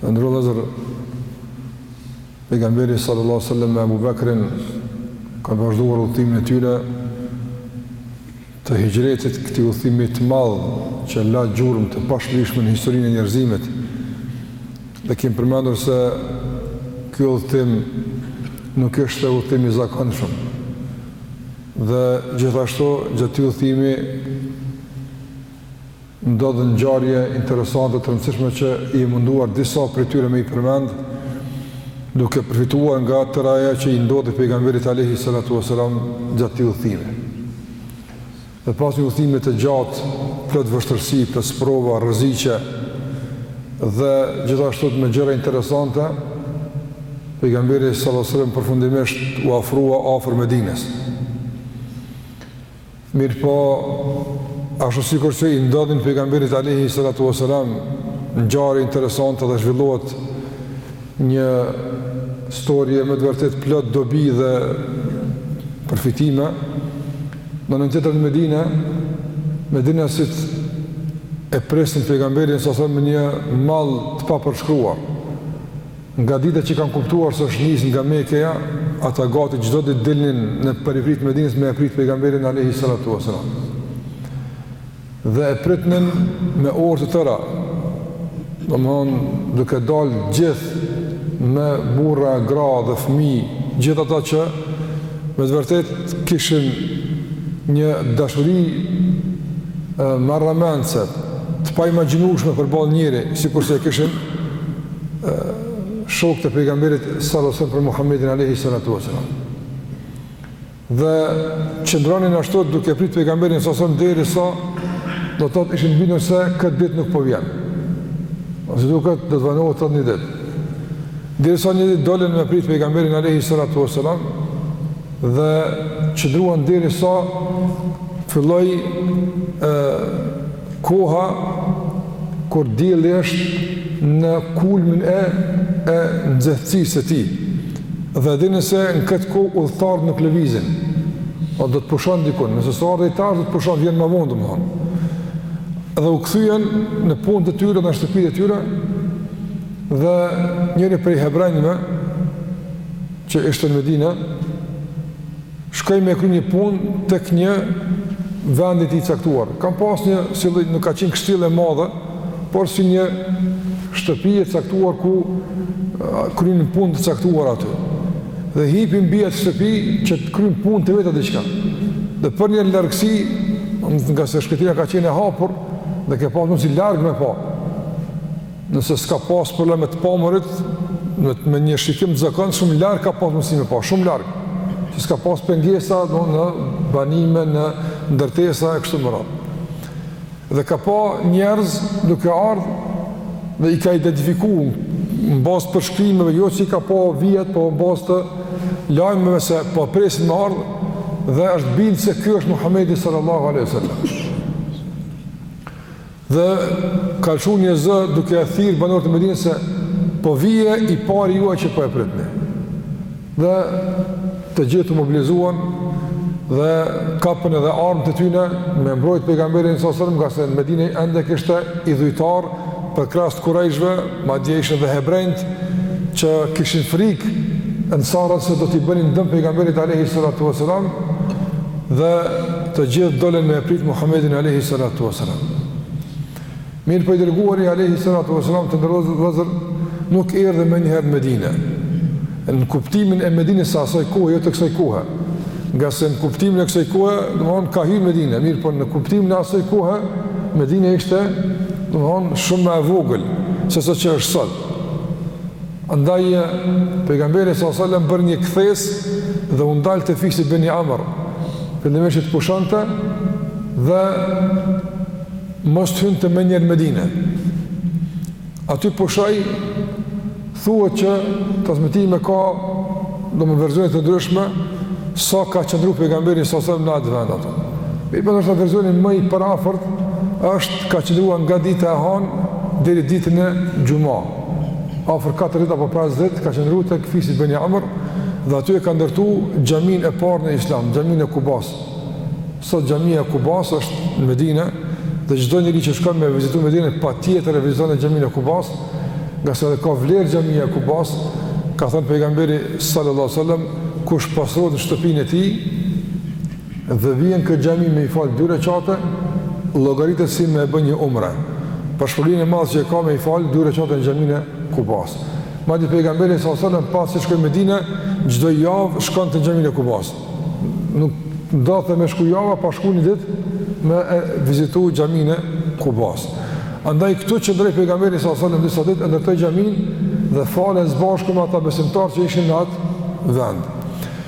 Të nderuar vëllezër, pejgamberi sallallahu alaihi wasallam me Abu Bakrin kanë vazhduar udhëtimin e tyre të hixhretit, këtij udhëtimi të madh që la gjurmë të pashlyeshme në historinë e njerëzimit. Dhe kemi përmendur se ky udhëtim nuk ishte udhëtim i zakonshëm. Dhe gjithashtu gjatë këtij udhëtimi Ndodhën ngjarje interesante të rëndësishme që i jemi munduar disa prej tyre me i përmend, duke përfituar nga tëra ajo që i ndodhi pejgamberit alayhi salatu wasalam gjatë këtij udhëtimi. Dhe pas një udhëtimi të gjatë, plot vështirësi, plot sprova, rreziqe dhe gjithashtu me gjëra interesante, pejgamberi sallallahu alaihi wasallam përfundimisht u afrua afër Medinës. Mirëpo, ashtu sikur që i ndodhin pejgamberit alejhi salatu wa salam, ngjarje interesante dhe zhvillohet një storje me të vërtetë plot dobi dhe përfitime. Në anën tjetër në Medinë, medinasit e pritnin pejgamberin sa sa me një mall të papërshkruar. Nga dita që kanë kuptuar se është nis nga Mekkeja, ata gati çdo ditë dilnin në periferitë e Medinës me e prit pejgamberin alayhi salatu wasalam. Dhe e pritnin me orë të tëra. Domthon duke dal gjithë burra, gra dhe fëmijë, gjithë ata që me të vërtetë kishin një dashuri marramendëse të paimagjinueshme për një njeri, sikurse e kishin shokët e pejgamberit sallallahu alaihi për Muhammedin alaihi salatu wasallam. Dhe qëndronin ashtu duke prit pejgamberin sallallahu alaihi derisa do të thotë ishin bindur se këtë ditë nuk po vjen. Ose duket do të vënohet edhe një ditë. Derisa një ditë dolën me prit pejgamberin alaihi salatu wasallam dhe qëndruan derisa filloi ë Koha kur dielli është në kulmin e e nxehtësisë së tij dhe dini se në këtë kohë udhëtarët nuk lëvizin, po do të pushon dikun, nëse s'ka ardh deri tash do të pushon vjen më vonë domthon. Dhe u kthyen në punët e tyre dhe në shtëpitë e tyre dhe njëri prej hebrenjve që ishte në Medinë Shkoi me kry një punë tek një vend i caktuar. Kan pas një si lloj, nuk ka qenë kështjellë e madhe, por si një shtëpi e caktuar ku krynin punë të caktuar aty. Dhe hipi mbi atë shtëpi që të kryjë punë të veta diçka. Dhe prej një largësie, ngase shkretina ka qenë e hapur, dhe ke pas mundësi larg me pa. Nëse s'ka pas problem me të pamurit, me një shikim të zakon, shumë larg ka pas mundësi me pa, shumë larg. Që s'ka pas pengesa në banime, në ndërtesa e kështu me radhë. Dhe ka pa njerëz duke ardhë dhe i ka identifiku në bazë përshkrimeve, jo që i ka pa vijet, po në bazë të lajmeve se po presin me ardhë dhe është bindë se ky është Muhammedi sallallahu aleyhi sallam. Dhe ka lëshuar një zë duke i thirrë banorët e Medinës se, po vjen i pari juaj që po e pritni. Dhe të gjithë u mobilizuan dhe kapën edhe armët e tyre me mbrojtë pejgamberin sa sërëm, ngase në Medine ende kishte idhujtarë përkrahës të kurejshve, madje ishin dhe hebrenjtë që kishin frikë ensarët se do t'i bënin dëm pejgamberit Alehi Sallatu Veselam, Dhe të gjithë dolën me e pritë Muhammedin Alehi Salatu Veselam. Mirëpo i dërguari Alehi Salatu Veselam të nderuar vëllezër nuk erdhi menjëherë në Medine. Në kuptimin e Medines së asaj kohe, jo të kësaj kohe. Ngase në kuptimin e kësaj kohe, domethonë ka hyrë Medine. Mirëpo në kuptimin e asaj kohe, Medine ishte domethonë shumë ma e vogël, sesa që është sot. Andaj, pejgamberi sa sallam bëri një kthesë dhe u ndal te fisi Beni Amr, fillimisht të pushonte dhe mos të hynte menjëherë Medine. Aty pushoi, thuhet që transmetime ka domethënë verzione të ndryshme, sa ka qëndru pejgamberi sa sallam në atë vend ato. Mirëpo verzioni më i përafërt, është ka qëndruar nga dita e hanë, deri ditën e xhuma. afër 4 ditë apo 5 ditë ka qëndruar tek fisi Beni Amr dhe aty e ka ndërtu xhaminë e parë në Islam, xhaminë e Kubas. Sot xhamia e Kubas është në Medine dhe çdo njeri që shkon me vizitu Medinen patjetër e viziton edhe xhaminë e Kubas, ngase edhe ka vlerë xhamia e Kubas, ka thënë pejgamberi sallallahu sallam, kush pastrohet në shtëpinë e tij, Dhe vjen n'këtë xhami me i fal dy rekate, llogaritet si me e bë një umre. Për shpërblimin e madh që e ka me i fal dy rekate në xhaminë e Kubas. Madje pejgamberi sa selam pasi shkoi në Medinë, çdo javë shkonte në xhaminë e Kubas. Nuk ndodhte me shku java pa shku një ditë me e vizitu xhaminë e Kubas. Andaj këtu qëndroi pejgamberi sa selam disa ditë e ndërtoi xhaminë dhe falen së bashku me ata besimtarë që ishin në atë vend.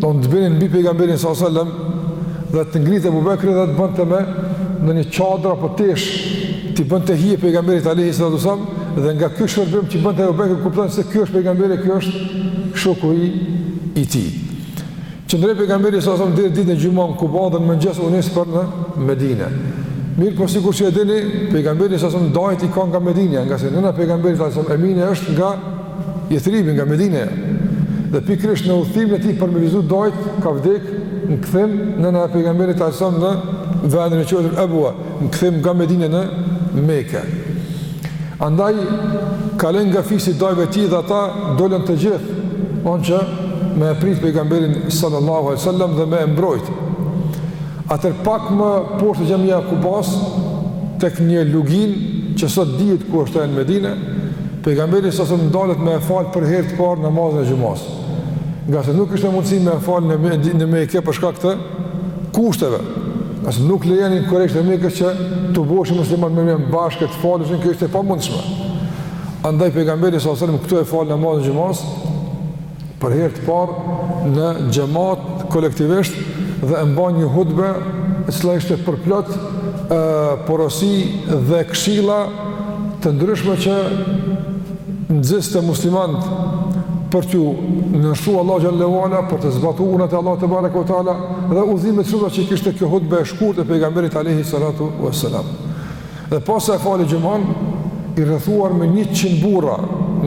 do të binin mbi pejgamberin alejhi selam dhe të ngritej Abu Bekri dhe të bënte me një çadër apo tesha t'i bënte hije pejgamberit alayhi salatu sallam dhe nga ky shërbim që bënte Abu Bekri kuptuan se ky është pejgamberi ky është shoku i i tij qëndroi pejgamberi alejhi selam deri ditën e xhuma në Kuba dhe në mëngjes u nis për në Medinë mirëpo sikurse që e dini pejgamberi alejhi selam dajt i ka nga Medina ngase nëna e pejgamberit alayhi salatu sallam Emine është nga Jethribi nga Medineja dhe pikërisht në udhëtimin e tij për me vizitu dajt ka vdek në kthim nëna e pejgamberit alajhi selam në vendin e quajtur Ebua, në kthim nga Medine në Mekë. Andaj kalon nga fisi i dajve të tij dhe ata dolën të gjithë, donë që me e prit pejgamberin sallallahu alajhi wasallam dhe me e mbrojt. Atëherë pak më poshtë xhamia e Kubas tek një lugin që sot dihet ku është në Medinë, Pejgamberi alejhi selam ndalet me e fal për herë të parë namazin e xhumasë. Ngase nuk ishte mundësi me e fal në, në Meke për shkak të kushteve. Ngase nuk lejonin kurejshët e Mekës që të tuboheshin muslimanët me me bashkë të faleshin, kjo ishte e pamundshme. Andaj pejgamberi alejhi selam këtu e fal namazin e xhumasë, për herë të parë në xhemat kolektivisht dhe e mban një hutbe e cila ishte përplot porosi dhe këshilla të ndryshme që nxiste muslimanët për t'iu nënshtru Allahut xhel-le ve ala për të zbatu urdhnat e Allahut tebareke ve teala dhe udhëzime të shumta që kishte kjo hutbe e shkurtër e pejgamberit alayhi salatu wassalam Dhe pasi e fali xhumanë, i rrethuar me 100 burra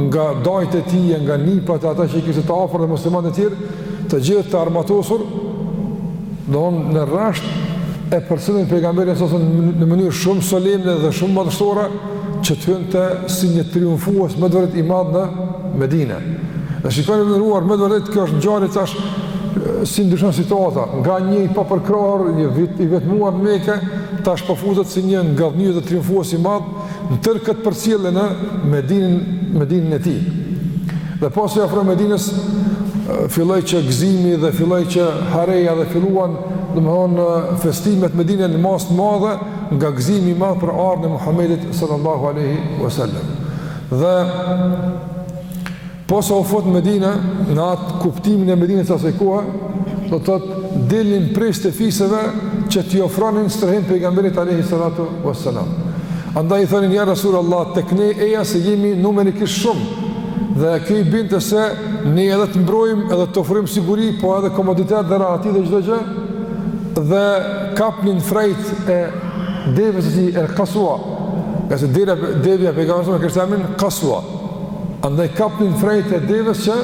nga dajtë e tij, nga nipat e ata që i kishte të afërt dhe muslimanët e tjerë, të gjithë të armatosur, domethënë në rresht e përcillin pejgamberin alejhi selam në mënyrë shumë solemne dhe shumë madhështore që të hynte si një triumfues me të vërtetë i madh në Medinë. Dhe shikoni të nderuar, me të vërtetë kjo është ngjarje tash si ndryshon situata, nga një i papërkrahur, një vit i vetmuar në Mekë, tash po futet si një ngadhënjyes dhe triumfues i madh, në tërë këtë përcjellje në Medinën, Medinën e tij. Dhe pasi iu afrua Medinës, filloi që gëzimi dhe filloi që hareja dhe filluan domethënë festimet në Medine në masë të madhe nga gëzimi i madh për ardhjen e Muhammedit sallallahu aleyhi wasallam dhe Posa u fut në Medinë, në atë kuptimin e Medinës së asaj kohe, do të thotë dilnin parësitë e fiseve që t'i ofronin strehim pejgamberit alayhi salatu wassalam. Andaj i thonin ja Rasulullah tek ne eja se jemi numerikisht shumë dhe kjo i binte se ne edhe të mbrojmë edhe të ofrojmë siguri, po edhe komoditet dhe rahati dhe çdo gjë. Dhe kapnin frejt e devesë së tij Kasua, se devja e pejgamberit kishte emrin Kasua. Andaj kapnin frenat e devës që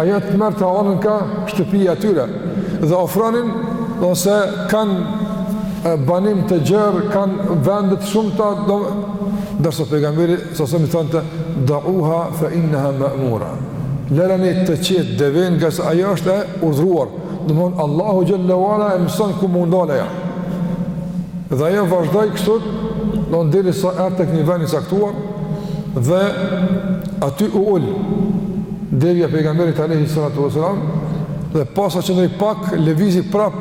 ajo të merrte anën ka shtëpia e tyre dhe ofronin domethënë se kanë banim të gjërë, kanë vendet shumë të, domethënë, ndërsa pejgamberi s.a.s. i thonte da'uha fe inneha me'mura. Lëreni të qetë deven ngase ajo është e urdhëruar, domethënë Allahu xhelle ue ala e mëson ku m'u ndal ajo. Dhe ajo vazhdoi kështu, domethënë derisa erdh tek një ven i caktuar, dhe aty u ul devja e pejgamberit alejhi salatu ve selam dhe pastaj qëndroi pak lëvizi prap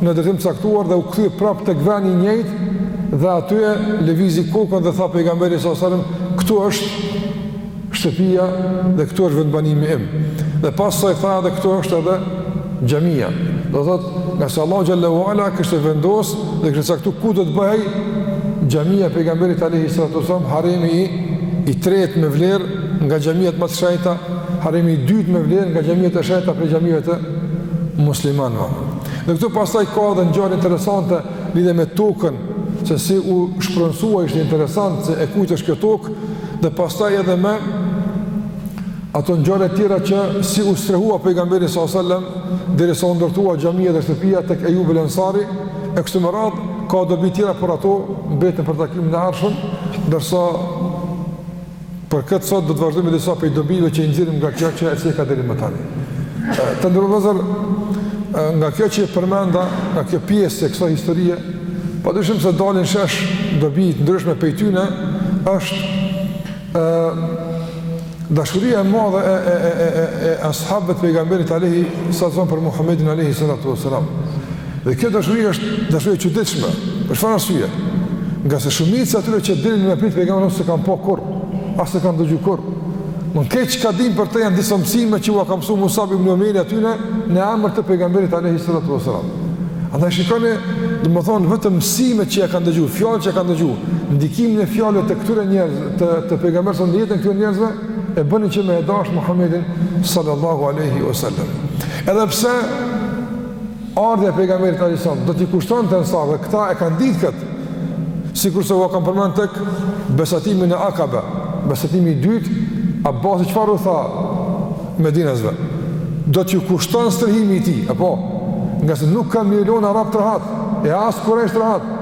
në drejtim të caktuar dhe u kthye prap tek veni i njëjtë dhe aty e lëvizi kokën dhe tha pejgamberi salatu ve selam këtu është shtëpia dhe këtu është vendbanimi im dhe pastaj tha edhe këtu është edhe xhamia do thotë Ngase Allahu xhelle ue ala kishte vendos dhe kishte caktuar ku do të bëhej xhamia e pejgamberit alayhi salatu wasallam haremi i, i tretë me vlerë nga xhamiat më të shenjta, haremi i dytë me vlerë nga xhamiat e shenjta prej xhamive të muslimanëve. Dhe këtu pastaj ka edhe ngjarje interesante lidhur me tokën, se si u shpronësua ishte interesant se e kujt është kjo tokë, dhe pastaj edhe me Ato ngjarjet e tjera që si u strehua pejgamberi s.a.s. derisa u ndërtua xhamia dhe shtëpia tek Ejub el Ansari, e kështu me radhë ka dobi të tjera por ato mbeten për takimin e ardhshëm, ndërsa për këtë sot do të vazhdojmë me disa prej dobive që i nxjerrim nga kjo që e ceka deri më tani. Të nderuar vëllezër nga kjo që përmenda, nga kjo pjesë e kësaj historie, padyshim se dalin në shesh dobi të ndryshme prej tyre është e Dashuria e madhe e e e e e e as'habëve të pejgamberit alayhi sallam për Muhamedin alayhi salatu wasalam. Dhe kjo dashuri është dashuri e çuditshme. Për çfarë arsye? Ngase shumica e atyre që dilin me prit pejgamberin s'e kanë pa kurrë, as e kanë dëgju kurrë. Krejt çka din për të janë disa mësime që ua ka mësuar Musab ibn Umejri atyne në emër të pejgamberit alayhi salatu wasalam. Andaj shikoni, domethënë vetëm mësimet që ia kanë dëgju, fjalët që ia kanë dëgju, ndikimin e fjalëve të këtyre njerëzve të të pejgamberit në jetën e këtyre njerëzve e bënin që me e dasht Muhamedin sallallahu alaihi wasallam. Edhe pse ardhja e pejgamberit alayhis salam do t'i kushtonte ansarëve, këta e kanë ditë kët. Sikurse ua kam përmend tek besatimi e Akabe, besatimi i dytë, Abbasi çfarë u tha medinasve? Do t'ju kushton strehimi i tij, apo ngase nuk kanë me ju lon arabt rahat, e as kurejsht rahat.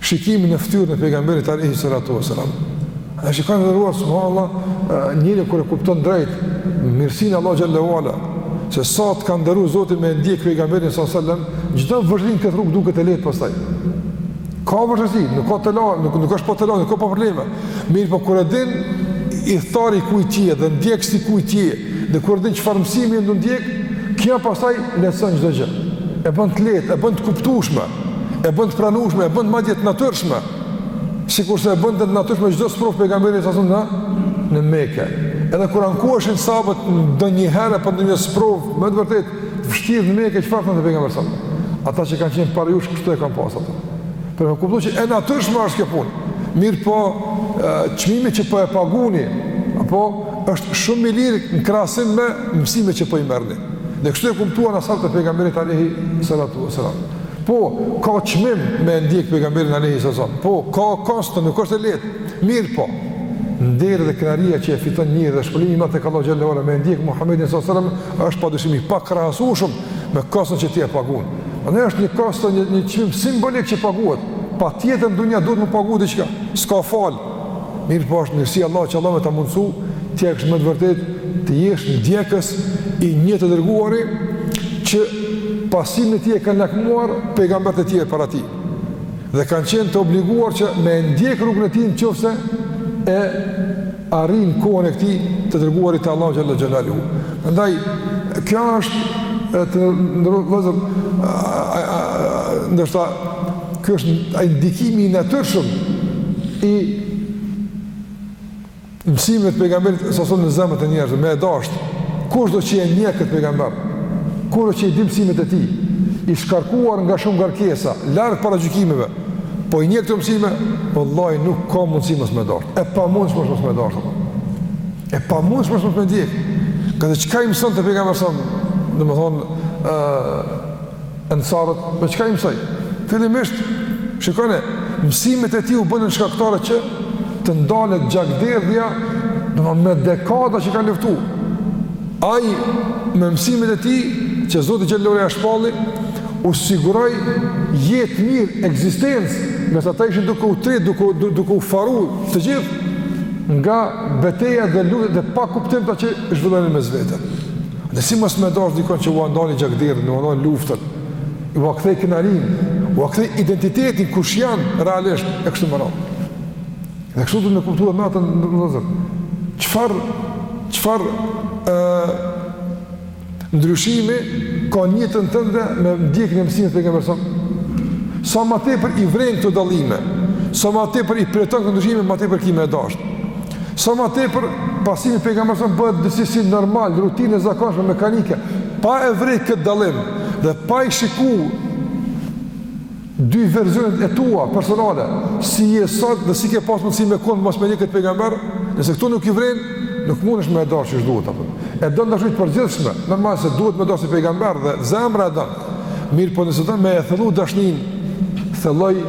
shikimin në fytyrën e pejgamberit alejhi salatu vesselam. E shikoni nderuar subhanallah njeriu kur e kupton drejt mirësinë e Allahu xhelle ue ala se sa të ka nderu Zoti me e ndjek pejgamberin sallallahu alaihi wasallam, çdo vështirësi n'këtë rrugë duket e lehtë pastaj. Ka vështirësi, nuk është pa tela, nuk nuk është pa tela, nuk pa probleme. Mirëpo kur e din ithtar i kujt je dhe ndjekës i kujt je, dhe kur e din çfarë mësimi je duke ndjek, kjo pastaj lehtëson çdo gjë. E bën të lehtë, e bën të kuptueshme. e bën të pranueshme, e bën madje të natyrshme, sikurse e bënte të natyrshme çdo sprov pejgamberi salasem në Mekë. Edhe kur ankuheshin sahabët ndonjëherë për ndonjë sprov, me të vërtet t'vështirë në Mekë çfarë thoshte pejgamberi salasem. Ata që kanë qenë para jush kështu e kanë pasur ato. Për me kuptu që e natyrshme është kjo punë. Mirëpo, çmimi që po e paguni, apo është shumë i lirë në krahasim me mësimet që po i merrni. Dhe kështu e kuptuan ensarët e pejgamberit Alehi Salatu Veselam. Po, ka çmim me e ndjek pejgamberin Alehi Salatu Po, ka kosto, nuk është e lehtë. Mirëpo, nderi dhe krenaria që e fiton njeriu dhe shpërblimi i madh tek Allahu xhelle ue ala me e ndjek Muhammedin Salatu Veselam është padyshim i pakrahasueshëm me koston që ti e pagun. Ajo është një kosto, një, një çmim simbolik që paguhet. Patjetër n'dunja duhet me pagu diçka. S'ka falë. mirëpo është mirësi Allah që Allahu me ta mundësu të jesh me të vërtet të jesh ndjekës i një të dërguari që pasimin e tij e kanë lakmuar pejgamberët e tjerë para tij dhe kanë qenë të obliguar që me e ndjek rrugën e tij në qoftëse e arrijnë kohën e këtij të dërguarit të Allahut xhelle xhelaluhu prandaj kjo është të nderu vllezër nder sa Ky është ai ndikimi i natyrshëm i mësimeve të pejgamberit salasem në zemrat e njerëzve, me e dashtë. Kush do që e njeh këtë pejgamber? Kush do që i di mësimet e tij? I shkarkuar nga shumë ngarkesa, larg paragjykimeve. Po i njeh këto mësime, vëllai nuk ka mundësi mos me e dashtë. E pamundshme mos me e dashtë. E pamundshme mos me e ndjek. Atë çka i mësonte pejgamberi salasem, domethënë, ë Ensarët, me çka i mësoi? Fillimisht, shikone, mësimet e tij u bënë shkaktare që të ndalet gjakderdhja domethënë me dekada që ka luftu. Ai, me mësimet e tij, që Zoti xhelle ue ala ia shpalli, u siguroi jetë mirë, ekzistencë, ngase ata ishin duke u tret, duke, duke, duke u faru të gjithë, nga betejat dhe luftërat e pakuptimta që zhvillonin mes vete. Dhe si mos me e dashtë dikon që ua ndali gjakderdhjen, ua ndali luftat, ua kthej krenarinë, ua kthej identitetin, kush janë realisht, e kështu me radhë. Dhe kështu duhet me kuptu edhe na, të nderuar vëllezër. Çfarë, çfarë e, ndryshimi ka në jetën tënde me ndjek mësimet e pejgamberit sallallahu alaihi wasallam? Sa ma tepër i vren këto dallime, sa ma tepër i përjeton këto ndryshime, ma tepër ki me e dashtë. Sa ma tepër pasimi i pejgamberit sallallahu alaihi wasallam bëhet disi si normal, rutinë e zakonshme mekanike, pa e vrejt këtë dallim dhe pa i shiku dy versionet e tua personale, si je sot dhe si ke pas mundësi me kon mos me ndjek këtë pejgamber, nëse këto nuk i vren, nuk mundesh me e dashtë qysh duhet apo. E don, dashni të përgjithshme, normal se duhet me dashtë si pejgamber dhe zemra e don. Mirëpo nëse don me e thellu dashninë, thelloj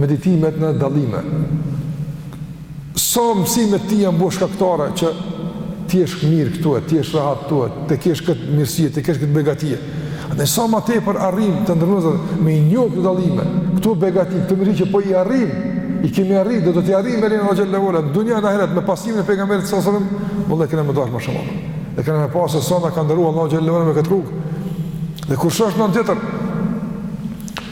meditimet në dallime. Sa mësime të tij janë bo shkaktare që të jesh mirë këtu e, të jesh rahat këtu e, të kesh këtë mirësi e, të kesh këtë begati e. Andaj sa ma tepër arrim të nderuar vëllezër me i njohë këto dallime, këto begati, këto mirësi që po i arrim, i kemi arri dhe do t'i arrim e rinë xhele ve ala, në dunja dhe ahiret, me pasimin e pejgamberit sallallahu alaihi wasallam, vallahi kena me dashtë më shumë. Dhe kena me pa se sa na ka nderu Allahu xhele ve ala me këtë rrugë. Dhe kur shë është në në tjetër,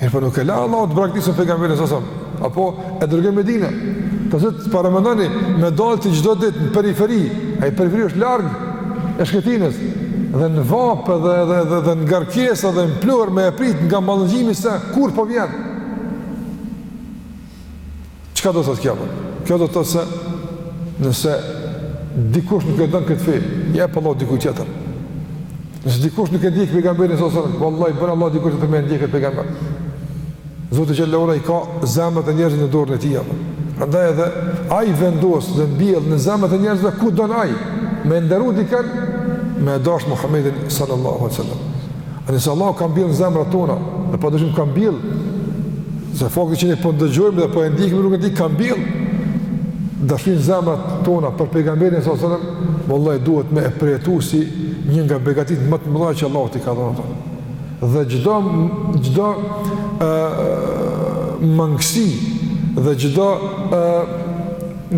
Mirëpo nuk e la Allahu të braktisun pejgamberin sallallahu alaihi wasallam, po e dërgon në Medine, ta zëmë të paramendoni me dalë ti çdo ditë në periferi, ai periferi është larg e shkretinës, dhe në vapë dhe, dhe, dhe, dhe në ngarkesa dhe në pluhur me e pritë nga mallëngjimi se kur po vjen. Çka do të thotë kjo? Kjo do të thotë se nëse dikush nuk e don këtë fe, ja jep Allahu dikujt tjetër. Nëse dikush nuk e ndjek pejgamberin sallallahu alaihi wasallam, vallahi bën Allahu dikush tjetër me e ndjek këtë pejgamber. Zoti xhele ve ala i ka zemrat e njerëzve në dorën e tij. Prandaj edhe ai vendos dhe mbjell në zemrat e njerëzve ku don ai. Me nderu dikan me e dashtë Muhammedin sallallahu alaihi wasallam. Dhe nëse Allahu ka mbjellë në zemrat tona, dhe pa dyshim ka mbjellë, se fakti që ne po ndëgjojmë dhe po e ndjekim rrugën e tij ka mbjellë dashni në zemrat tona për pejgamberin sallallahu alaihi wasallam, vallahi duhet me e përjetu si një nga begatitë më të mëdha që Allahu t'i ka dhënë. Dhe çdo çdo ë mangësi dhe çdo ë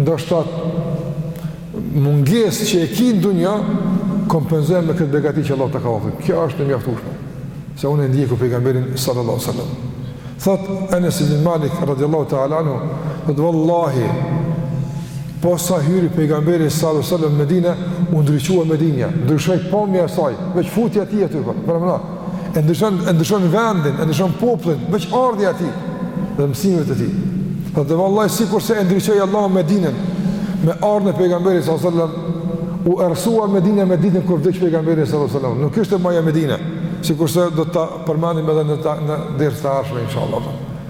ndoshta mungesë që e ki në dunja, kompenzoje me këtë begati që Allahu ta ka ofru. Kjo është e mjaftushme, se unë e ndjek pejgamberin sallallahu sallam. Thotë Enes ibn Malik, radiallahu ta'ala anhu, thotë, Wallahi, posa hyri pejgamberi sallallahu sallam në Medine, u ndriçua Medina, ndryshoi pamja e saj, veç futja e tij aty, për, për mëna, e ndryshon, e ndryshon vendin, e ndryshon popullin, veç ardhja e tij dhe mësimeve të tij. Po dhe vallahi, sikurse e ndriçoi Allahu Medinën, me ardhjen e pejgamberit s.a.s. u errësua Medine me ditën kur vdiq pejgamberi s.a.s. Nuk ishte më ajo Medine, sikurse do ta përmendim edhe në, në ders të ardhshme, inshallah.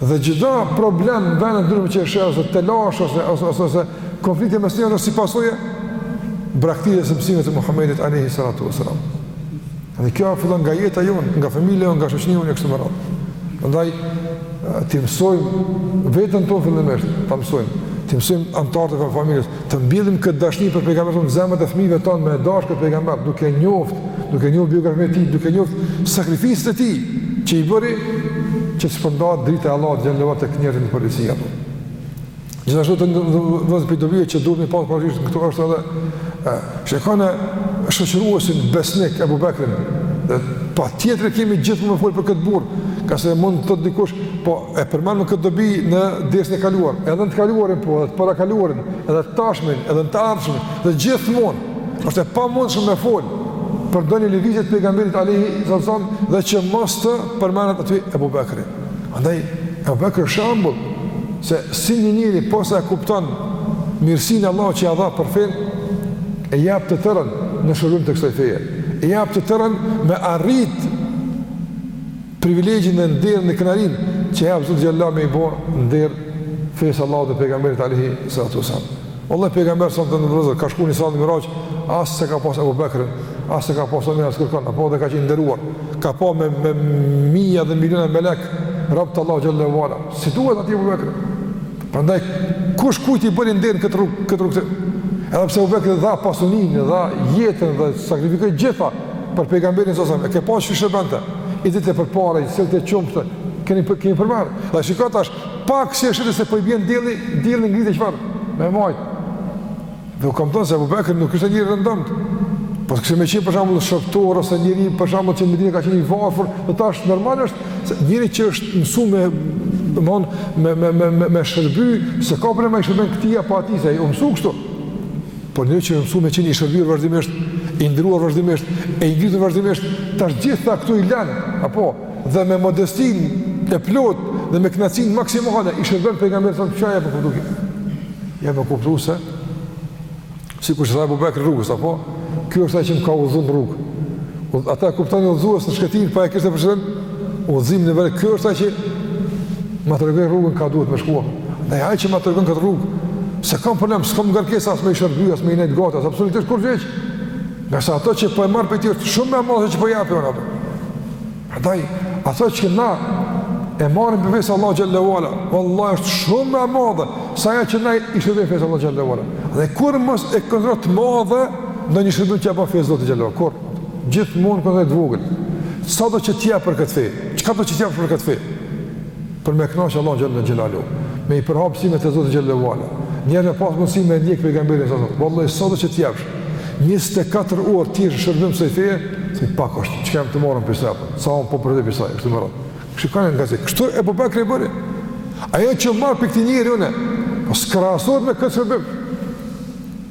Dhe çdo problem në vende të ndryshme që e sheh ose telash ose ose ose, ose konflikte mes njerëzve si pasojë e braktisjes së mësimeve të Muhamedit alayhi salatu wasalam. Dhe kjo fillon nga jeta jonë, nga familja jonë, nga shoqnia jonë e kështu me radhë. Prandaj t'i mësojmë veten tonë fillimisht, ta mësojmë, t'i mësojmë anëtarët e familjes, të mbjellim këtë dashni për pejgamberin tonë n'zemrat e fëmijëve tonë me e dasht këtë pejgamber, duke njoft, duke njoft biografinë e tij, duke njoft sakrificat e tij që i bëri që të shpërndahet drita e Allahut xhele ve ala tek njerëzit në përgjithësi apo. Gjithashtu vëllezër prej dobive që duhet me pasë parasysh këtu është edhe se e ka shoqëruesin besnik Ebu Bekrin dhe patjetër kemi gjithmonë me fol për këtë burrë pa se mund të thotë dikush po E përmendëm këtë dobi në dersin e kaluar, edhe në të kaluarin po, edhe të parakaluarin, edhe të tashmin, edhe në të ardhshmin, dhe gjithmonë është e pamundshme me fol për ndonjë lëvizje të pejgamberit alayhi sallam dhe që mos të përmendet aty Abu Bakri. Andaj Abu Bakri është shembull se si një njeri posa e kupton mirësinë e Allahut që ia dha për fenë e jep të tërën në shërbim të kësaj feje. E jep të tërën me arrit Privilegjin dhe nderin dhe krenarinë që jep Zoti xhele ve ala me i bë nder fesë së Allahut dhe pejgamberit alaihi salatu wasallam. Wallahi pejgamberi sa të nderuar ka shkuar në Isra Miraxh, as s'e ka pas Abu Bekrin, as s'e ka pas Omerin as kërkën, apo dhe ka qenë i nderuar. Ka pa me, me mijëra dhe miliona melek, robtë e Allahut xhele ve ala. S'i duhet atij Abu Bekri? Prandaj, kush kujt i bëri nder në këtë rrugëtim? Edhe pse Abu Bekri dha pasuninë, dha jetën dhe sakrifikoi gjitha, Për pejgamberin s.a.s. e ke pa si i shërbente. I dilte përpara i sillte qumësht. Kemi për, kemi përmend. Dhe shikon tash pak si është se po i bjen dielli, dielli ngrihet çfarë? Me majt. Do kem thënë se Abu Bekri nuk ishte njeri i rëndomtë. Po kishte me qenë për shembull shërbtor ose njeri për shembull që në Medinë ka qenë i varfër, edhe tash normal është se njeri që është mësuar me domthon me me me me me shërby s'e ka problem a i shërben këtij apo atij se është mësu kështu. Por njeri që është mësuar me qenë i shërbyer vazhdimisht, i nderuar vazhdimisht, e i ngritur vazhdimisht, tash gjitha këtu i len, apo dhe me modestinë e plotë dhe me kënaqësinë maksimale i shërben pejgamberit tonë madje duke ia bë me kuptu se sikurse tha Abu Bakr rrugës apo ky është ai që më ka udhëzuar rrugën. Po ata kuptonin udhëzues në shkretinë pa e kishte për qëllim udhëzimin e vërtetë. Ky është ai që ma tregoi rrugën ka duhet me shkua. Ndaj ai që ma tregon këtë rrugë, s'e kam problem, s'kam ngarkes as me i shërby, as me i nejtë gati, as absolutisht kurgjë. Ngase ajo që po e marr prej tij është shumë më e madhe çka po i japi e rrëbë. Ndaj, ajo që na e marrim prej fesë Allahut xhelle ve ala, vallahi është shumë më e madhe, se ajo që na i shërbejmë fesë Allahut xhelle ve ala. Dhe kurrë mos e konsidero t'madhe, një shërbim që i bën fesë Zotit xhelle ve ala, kurrë. Gjithmonë konsidero t'vogël. Sado që t'jap për këtë fe? Çkado që t'jap për këtë fe? Për me kënaqë Allahun xhelle xhelaluhu, me i përhap mësimet e Zotit xhelle ve ala, njerëzit me pasë mundësi me ndjekë pejgamberin së Zotë, vallahi sado që t'japsh, 24 orë t'jesh n'shërbim kësaj feje, thuaj pak është, çka kam të marr prej saj, se unë po përdi për saj, kështu më rëtë. Kështu kanë nga zi, kështu Ebu Bekri bëri. Ajo që marr prej këtij njeri unë, po s'krahasohet me këtë shërbim.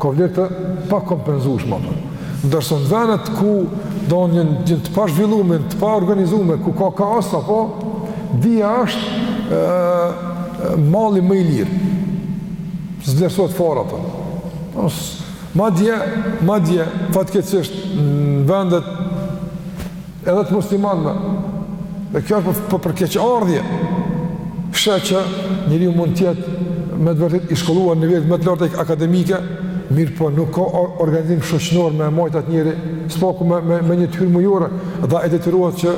Ka vlerë të pakompensueshme apo. Ndërsa në vendet ku do me thënë të pazhvillume, të paorganizume, ku ka kaos apo dija është malli më i lirë. S'vlerësohet fare apo. Madje madje fatkeqësisht në vendet edhe të muslimanëve. Dhe kjo është për, për keqardhje. Sheh që njeriu mund të jetë me të vërtetë i shkolluar në nivelet më të larta akademike, mirëpo nuk ka organizim shoqnor me majtë atë njeri, s'paku me, me, me një të hyrë mujore, dhe detyrohet që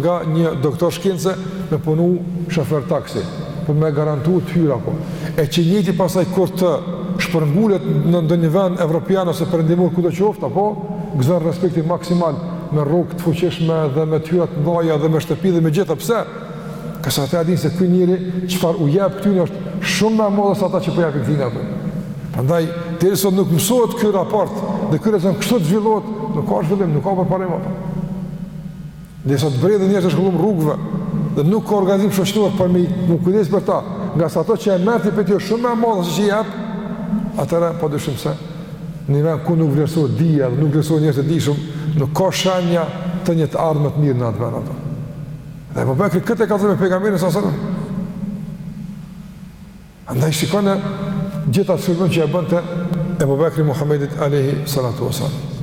nga një doktor shkence me punu shofer taksi, për me garantu të hyra apo. E që i njëjti pastaj kur të shpërngulet në ndonjë vend evropian ose perëndimor kudo qoftë, apo, gëzon respektin maksimal, me rrogë të fuqishme dhe me të hyra të mëdha dhe me shtëpi dhe me të gjitha pse ngase ata dinë se ky njeri çfarë u jep këtyn është shumë më e madhe se ajo që po i japin këtij njeri apo prandaj derisa nuk mësohet ky raport dhe ky rezon kështu të zhvillohet nuk ka zhvillim nuk ka përparim apo dhe sot bredhin njerëz të shkollum rrugëve dhe nuk ka organizim shoqëror për me u kujdes për ta ngase ajo që e merr ti prej tij është shumë më e madhe se ç'i jep atëherë pa dyshim se në një vend ku nuk vlerësohet dija dhe nuk vlerësohen njerëzit e dijshëm, nuk ka shenja të një të ardhme të mirë në atë vend ato. Dhe Ebu Bekri këtë e ka thënë pejgamberit sallam. Andaj shikoni gjithë atë shërbim që e bënte Ebu Bekri Muhammedit alejhi salatu ves-selam.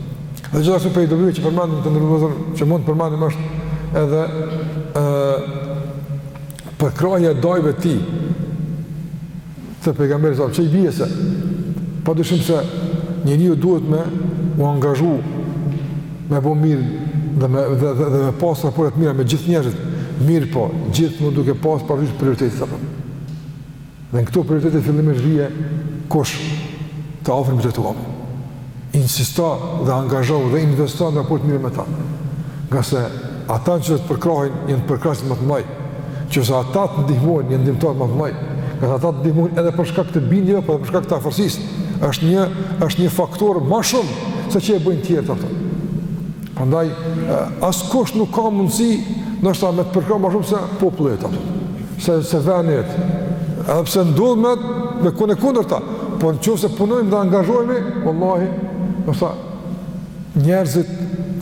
Dhe gjithashtu prej dobive që i përmendim të nderuar vëllezër, që mund të përmendim është edhe e, përkrahja e dajve tij, Të pejgamberit salam që i bie se pa dyshim se njeriu duhet me u angazhu me bë mirë dhe me dhe dhe, dhe me pas raporte të mira me gjithë njerëzit. Mirëpo, gjithmonë duke pas parasysh prioritetet apo. Dhe në këto prioritete fillimisht vijnë kush të afërmit tu. Insisto dhe angazhohu dhe investo në raport të mirë me ta. Ngase ata në qoftë se të përkrahin, janë përkrahësit ma të mëdhaj. Në qoftë se ata të ndihmojnë, janë ndihmëtarë ma të mëdhaj. Ngase ata të ndihmojnë edhe për shkak të bindjeve, po edhe për shkak të afërsisë. është një, është një faktor ma shumë se që e bëjnë tjerët ato. Prandaj, askush nuk ka mundësi ndoshta me të përkrah ma shumë se populli yt ato. se se veni yt. Edhe pse ndodh me me kon e kundërta, po në qoftë se punojmë dhe angazhohemi, wallahi, ndoshta njerëzit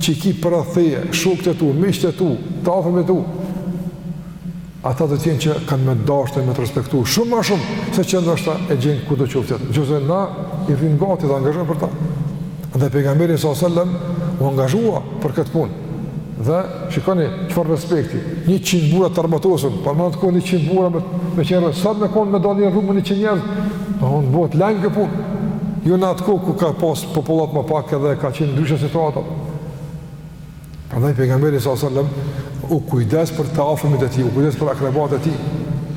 që i ki përreth teje, shokët e tu, miqtë e tu, të afërmit e tu, ata do të jenë që kanë me të dashtë e me të respektu shumë ma shumë se që ndoshta e gjejnë kudo qoftë. Në qoftë se na i rrimë gati dhe angazhojmë për ta. Andaj pejgamberi sallallahu alajhi wasallam u angazhua për këtë punë. Dhe, shikoni, çfarë respekti, njëqind burra të armatosun, po në atë kohë njëqind burra me, me qenë rreth, sot me kon me dalë në rrugë me njëqind njerëz, bohet lajm kjo punë, jo në atë kohë ku ka pas popullatë ma pak edhe ka qenë ndryshe situata. Prandaj, pejgamberi s.a.s. u kujdes për të afërmit e tij, u kujdes për akrebat e tij.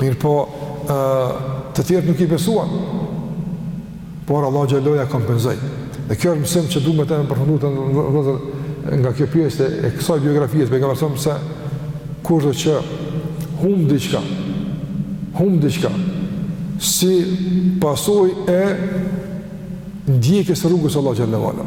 Mirëpo, të tjerët nuk i besuan, por Allahu xhel-le ve ala ia kompenzoi. Dhe kjo është mësim që du me te me përfundu, të nderum vëllezër, nga kjo pjesë e kësaj biografie, po na mëson se kurdo që humb diçka, humb diçka, si pasojë e ndjekjes së rrugës Allahut xhel-le ve ala.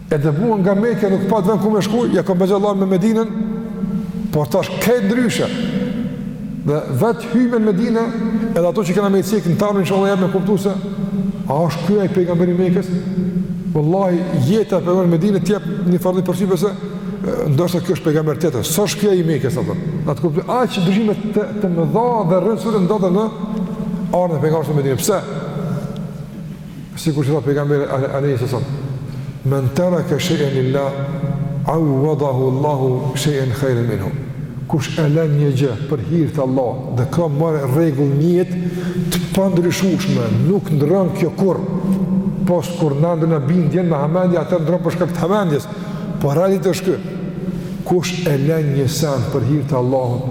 E dëbuan nga Mekja nuk pat vend ku me shku, ja kompenzoi Allahu me Medinën, por tash është krejt ndryshe. Dhe vetë hymja në Medine, edhe ato që kena me i cek në të ardhmen, inshallah jep me kuptu se, a është ky ai pejgamberi i Mekës? Wallahi jeta e pejgamberit në Medine të jep një farë përshtypje se ndoshta ky është pejgamber tjetër. S'është ky ai i Mekës atë? Na të kuptoj aq ndryshime të të mëdha dhe rrënjësore ndodhën në ardhjen e pejgamberit në Medine. Pse? Sikur që tha pejgamberi alayhis salam, "Men taraka shay'an lillah, awadahu Allahu shay'an khayran minhu." Kush e lën një gjë për hir të Allahut dhe këtë merre rregull në jetë të pandryshueshme, nuk ndrron kjo kurrë. Pos kur ndërrojmë na bindjen me hamendje atëherë ndrron për shkak të hamendjes. Po realiteti është ky. Kush e lën një sen për hir të Allahut,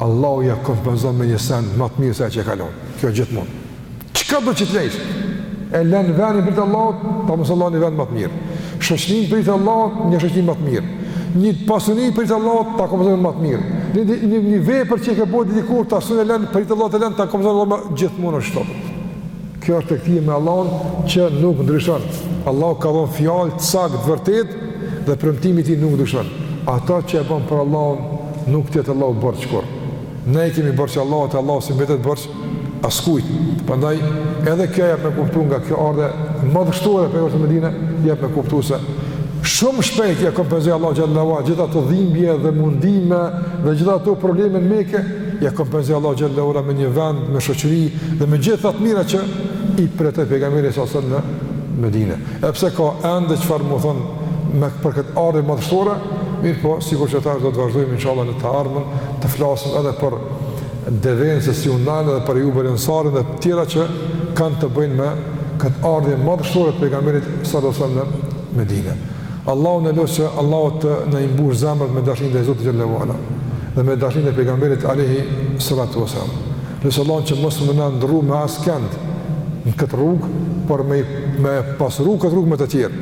Allahu ja kompenzon me një sen më të mirë se ajo që e ka lon. Kjo gjithmonë. Çkado që të lejsh. E len venin për hir të Allahut, ta mundëson Allahu një ven më të mirë. Shoqninë për hir të Allahut, një shoqni më të mirë. Një pasuni për hir të Allahut, ta kompenzon më të mirë. Një, një, një vepër që e ke bo dikur, tash e len për hir të Allahut e len, ta kompenzon me, gjithmonë është. Kjo është tregtia me Allahun që nuk ndryshon. Allahu ka dhënë fjalë të saktë të vërtetë dhe premtimi i tij nuk ndryshon. Atë që e bën për Allahun nuk të jet Allahu borxh kurrë. Ne i kemi borxh Allahut, Allahu s'i mbetet borxh askujt. Prandaj edhe kjo jep me kuptuar nga kjo ardhje madhështore për të në Medine, jep me kuptuar se shumë shpejt ja kompenzoi Allahu xhallahu ala gjithë ato dhimbje dhe mundime dhe gjithë ato probleme në Mekë, ja kompenzoi Allahu xhallahu ala me një vend me shoqëri dhe me gjithë ato të mira që i priti pejgamberin salallahu alejhi selam në Medine. Edhe pse ka ende çfarë me thonë më për këtë ardhje madhështore, mirëpo sikur që thashë do të vazhdojmë inshallah në të ardhmen të flasim edhe për Deven se si u ndal edhe për Ejub el Ensarin dhe të tjera që kanë të bëjnë me këtë ardhje madhështore të Pejgamberit sallallahu alajhi wasallam në Medinë. Allahun e lus që Allahu të na i mbushë zemrat me dashni ndaj Zotit xhallahu ala dhe me dashni ndaj Pejgamberit alaihi salatu wasallam. Lus Allahun që mos me na ndrru me askënd në këtë rrugë, por me e pasuru këtë rrugë me të tjerë.